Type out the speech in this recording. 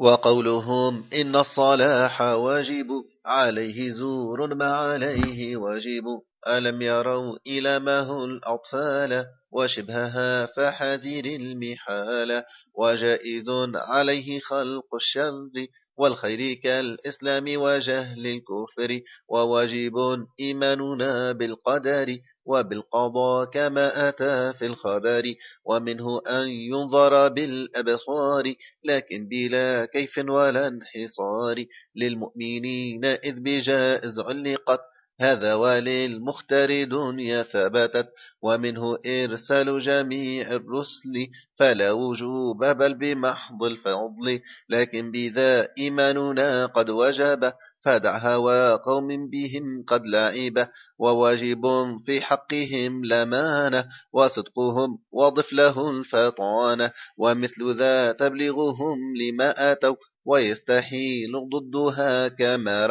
وقولهم إن الصلاح واجب عليه زور ما عليه واجب. ألم يروا إلى ما هو الأطفال وشبهها فحذر المحال. وجائز عليه خلق الشر والخير كالإسلام وجهل الكفر وواجب إيماننا بالقدر وبالقضاء كما أتى في الخبر ومنه أن ينظر بالأبصار لكن بلا كيف ولا انحصار للمؤمنين إذ بجائز علقت هذا وللمختار دنيا ثبتت ومنه إرسال جميع الرسل. فلا وجوب بل بمحض الفضل. لكن بذا إيماننا قد وجب فدع هوى قوم بهم قد لعب. وواجب في حقهم لمانة وصدقهم وضف له الفطانة. ومثل ذا تبلغهم لما أتوا ويستحيل ضدها كما